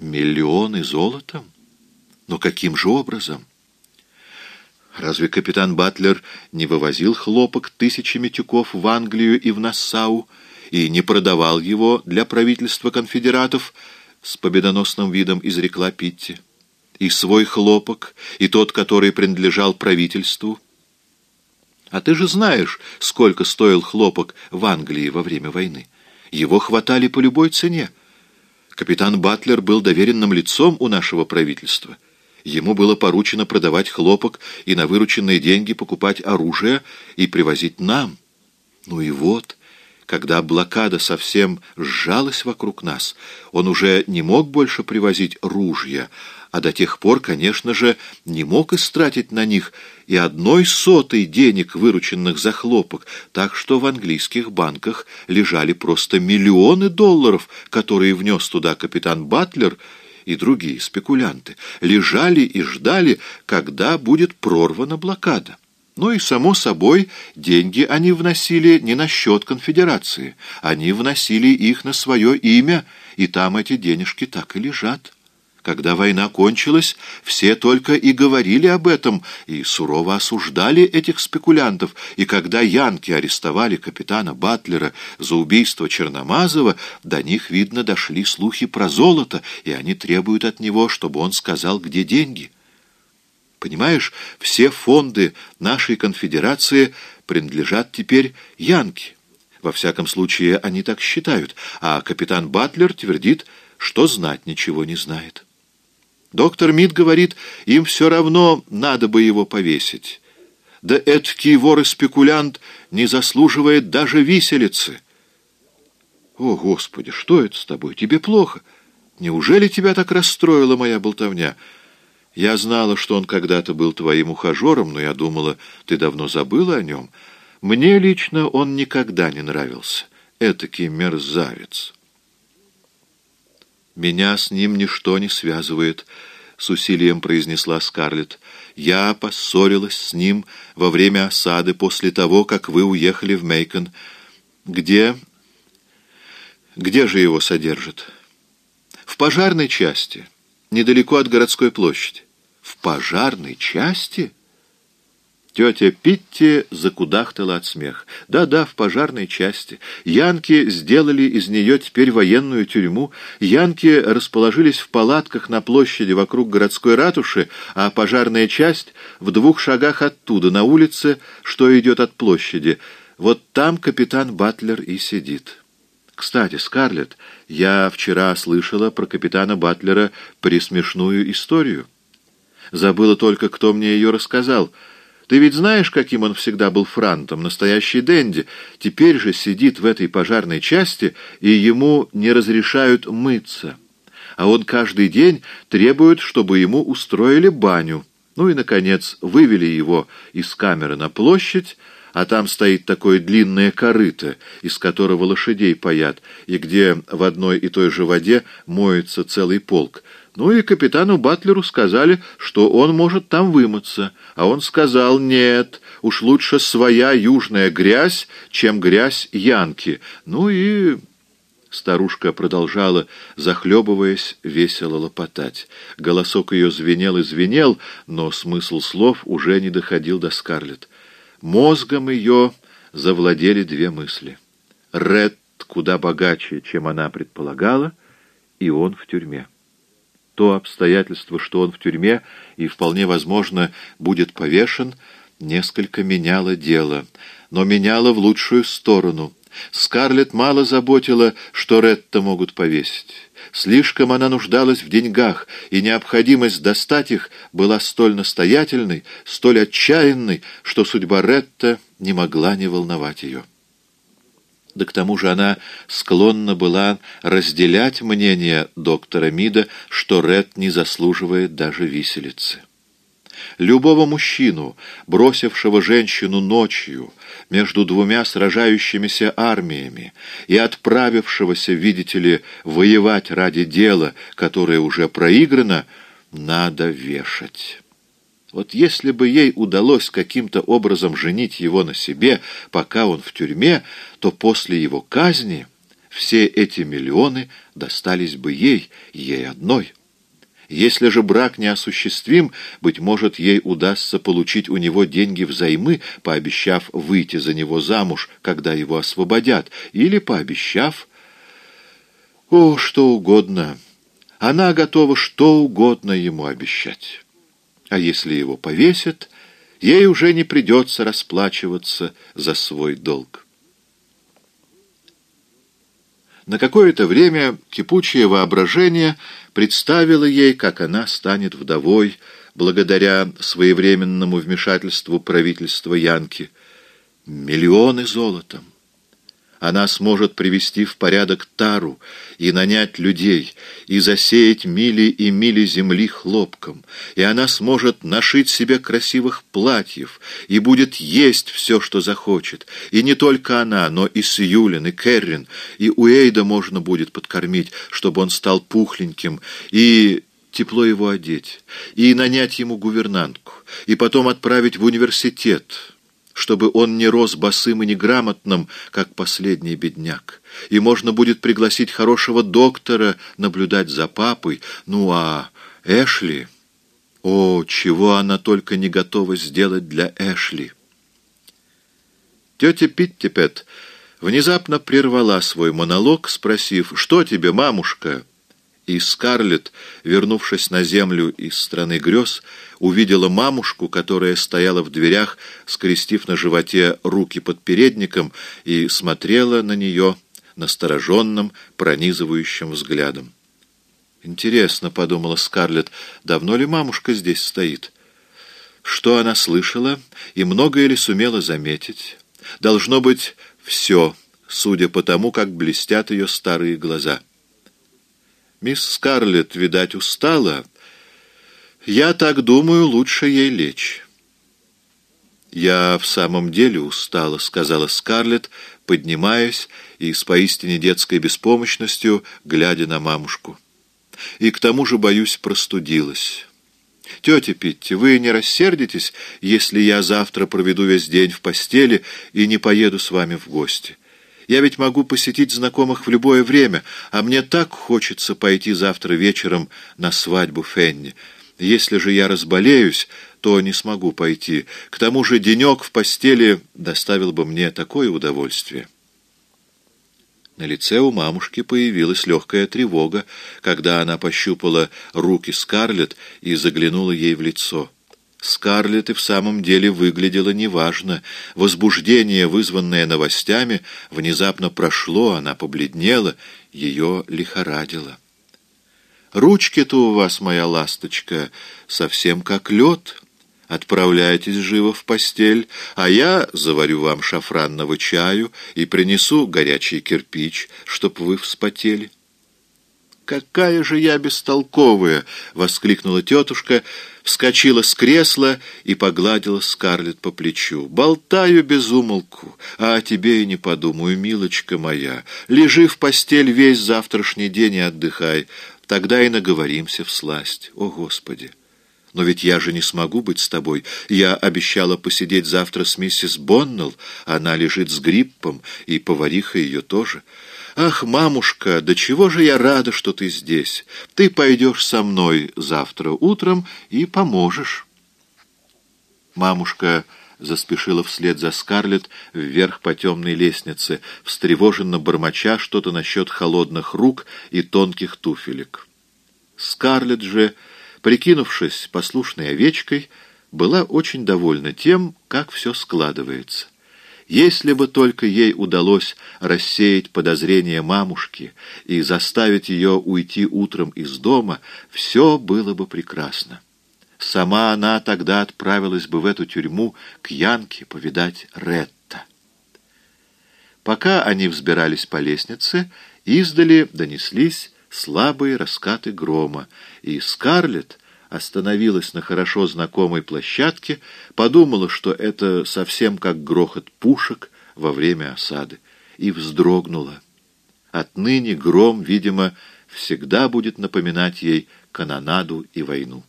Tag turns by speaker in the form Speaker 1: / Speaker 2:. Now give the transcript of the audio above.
Speaker 1: Миллионы золотом? Но каким же образом? Разве капитан Батлер не вывозил хлопок тысячами тюков в Англию и в Нассау и не продавал его для правительства конфедератов, с победоносным видом изрекла Питти. И свой хлопок, и тот, который принадлежал правительству. А ты же знаешь, сколько стоил хлопок в Англии во время войны. Его хватали по любой цене. Капитан Батлер был доверенным лицом у нашего правительства — Ему было поручено продавать хлопок и на вырученные деньги покупать оружие и привозить нам. Ну и вот, когда блокада совсем сжалась вокруг нас, он уже не мог больше привозить ружья, а до тех пор, конечно же, не мог истратить на них и одной сотой денег, вырученных за хлопок, так что в английских банках лежали просто миллионы долларов, которые внес туда капитан Батлер — и другие спекулянты лежали и ждали, когда будет прорвана блокада. Ну и, само собой, деньги они вносили не на счет конфедерации, они вносили их на свое имя, и там эти денежки так и лежат. Когда война кончилась, все только и говорили об этом, и сурово осуждали этих спекулянтов, и когда янки арестовали капитана Батлера за убийство Черномазова, до них, видно, дошли слухи про золото, и они требуют от него, чтобы он сказал, где деньги. Понимаешь, все фонды нашей конфедерации принадлежат теперь янки. Во всяком случае, они так считают, а капитан Батлер твердит, что знать ничего не знает. Доктор Мид говорит, им все равно надо бы его повесить. Да эткий вор и спекулянт не заслуживает даже виселицы. О, Господи, что это с тобой? Тебе плохо? Неужели тебя так расстроила моя болтовня? Я знала, что он когда-то был твоим ухажером, но я думала, ты давно забыла о нем. Мне лично он никогда не нравился. Этакий мерзавец». «Меня с ним ничто не связывает», — с усилием произнесла Скарлетт. «Я поссорилась с ним во время осады после того, как вы уехали в Мейкон. Где... где же его содержат?» «В пожарной части, недалеко от городской площади». «В пожарной части?» Тетя Питти закудахтала от смеха. Да-да, в пожарной части. Янки сделали из нее теперь военную тюрьму. Янки расположились в палатках на площади вокруг городской ратуши, а пожарная часть в двух шагах оттуда, на улице, что идет от площади. Вот там капитан Батлер и сидит. Кстати, Скарлетт, я вчера слышала про капитана Батлера присмешную историю. Забыла только, кто мне ее рассказал — ты ведь знаешь, каким он всегда был франтом, настоящий денди. Теперь же сидит в этой пожарной части, и ему не разрешают мыться. А он каждый день требует, чтобы ему устроили баню. Ну и, наконец, вывели его из камеры на площадь, а там стоит такое длинное корыто, из которого лошадей паят, и где в одной и той же воде моется целый полк. Ну и капитану Батлеру сказали, что он может там вымыться, а он сказал, нет, уж лучше своя южная грязь, чем грязь Янки. Ну и... Старушка продолжала, захлебываясь, весело лопотать. Голосок ее звенел и звенел, но смысл слов уже не доходил до Скарлетт. Мозгом ее завладели две мысли. Ред куда богаче, чем она предполагала, и он в тюрьме. То обстоятельство, что он в тюрьме и, вполне возможно, будет повешен, несколько меняло дело, но меняло в лучшую сторону. Скарлетт мало заботила, что Ретта могут повесить. Слишком она нуждалась в деньгах, и необходимость достать их была столь настоятельной, столь отчаянной, что судьба Ретта не могла не волновать ее. Да к тому же она склонна была разделять мнение доктора Мида, что Ред не заслуживает даже виселицы. Любого мужчину, бросившего женщину ночью между двумя сражающимися армиями и отправившегося, видите ли, воевать ради дела, которое уже проиграно, надо вешать. Вот если бы ей удалось каким-то образом женить его на себе, пока он в тюрьме, то после его казни все эти миллионы достались бы ей, ей одной. Если же брак неосуществим, быть может, ей удастся получить у него деньги взаймы, пообещав выйти за него замуж, когда его освободят, или пообещав... О, что угодно. Она готова что угодно ему обещать. А если его повесят, ей уже не придется расплачиваться за свой долг. На какое-то время кипучее воображение представило ей, как она станет вдовой, благодаря своевременному вмешательству правительства Янки. Миллионы золотом она сможет привести в порядок тару и нанять людей, и засеять мили и мили земли хлопком, и она сможет нашить себе красивых платьев, и будет есть все, что захочет, и не только она, но и Сьюлин, и Керрин, и Уэйда можно будет подкормить, чтобы он стал пухленьким, и тепло его одеть, и нанять ему гувернантку, и потом отправить в университет, чтобы он не рос босым и неграмотным, как последний бедняк. И можно будет пригласить хорошего доктора наблюдать за папой. Ну а Эшли... О, чего она только не готова сделать для Эшли! Тетя Питтипет внезапно прервала свой монолог, спросив, «Что тебе, мамушка?» И Скарлетт, вернувшись на землю из страны грез, увидела мамушку, которая стояла в дверях, скрестив на животе руки под передником, и смотрела на нее настороженным, пронизывающим взглядом. «Интересно», — подумала Скарлетт, — «давно ли мамушка здесь стоит?» Что она слышала и многое ли сумела заметить? Должно быть, все, судя по тому, как блестят ее старые глаза. Мисс Скарлетт, видать, устала. Я так думаю, лучше ей лечь. «Я в самом деле устала», — сказала Скарлетт, поднимаясь и с поистине детской беспомощностью, глядя на мамушку. «И к тому же, боюсь, простудилась». «Тетя Питти, вы не рассердитесь, если я завтра проведу весь день в постели и не поеду с вами в гости?» Я ведь могу посетить знакомых в любое время, а мне так хочется пойти завтра вечером на свадьбу Фенни. Если же я разболеюсь, то не смогу пойти. К тому же денек в постели доставил бы мне такое удовольствие». На лице у мамушки появилась легкая тревога, когда она пощупала руки Скарлетт и заглянула ей в лицо. Скарлетт и в самом деле выглядела неважно. Возбуждение, вызванное новостями, внезапно прошло, она побледнела, ее лихорадило. «Ручки-то у вас, моя ласточка, совсем как лед. Отправляйтесь живо в постель, а я заварю вам шафранного чаю и принесу горячий кирпич, чтоб вы вспотели». «Какая же я бестолковая!» — воскликнула тетушка, вскочила с кресла и погладила Скарлетт по плечу. «Болтаю без умолку, а о тебе и не подумаю, милочка моя. Лежи в постель весь завтрашний день и отдыхай, тогда и наговоримся в сласть. О, Господи!» Но ведь я же не смогу быть с тобой. Я обещала посидеть завтра с миссис Боннелл. Она лежит с гриппом, и повариха ее тоже. Ах, мамушка, до чего же я рада, что ты здесь. Ты пойдешь со мной завтра утром и поможешь. Мамушка заспешила вслед за Скарлетт вверх по темной лестнице, встревоженно бормоча что-то насчет холодных рук и тонких туфелек. Скарлетт же прикинувшись послушной овечкой, была очень довольна тем, как все складывается. Если бы только ей удалось рассеять подозрения мамушки и заставить ее уйти утром из дома, все было бы прекрасно. Сама она тогда отправилась бы в эту тюрьму к Янке повидать Ретта. Пока они взбирались по лестнице, издали донеслись слабые раскаты грома, и Скарлетт остановилась на хорошо знакомой площадке, подумала, что это совсем как грохот пушек во время осады, и вздрогнула. Отныне гром, видимо, всегда будет напоминать ей канонаду и войну.